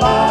I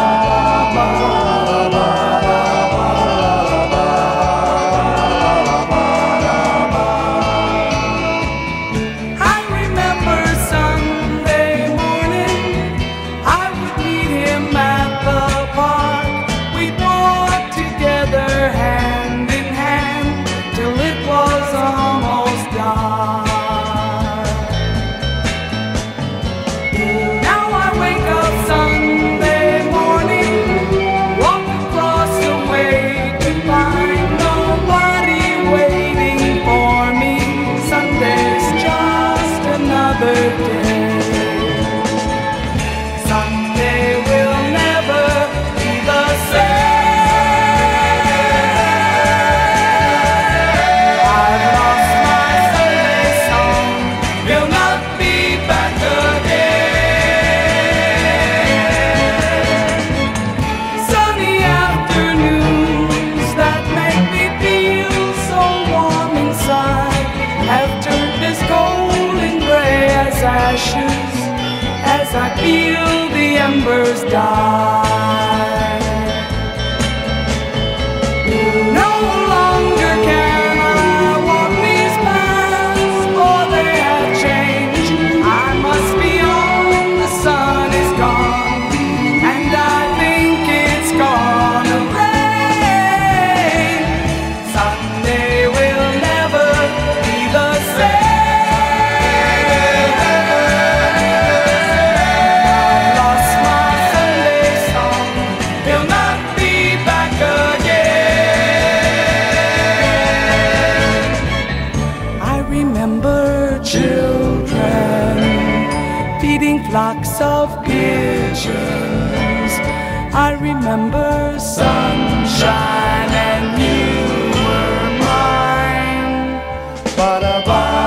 ashes as I feel the embers die. feeding flocks of pigeons. I remember sunshine and you were mine. Ba-da-ba.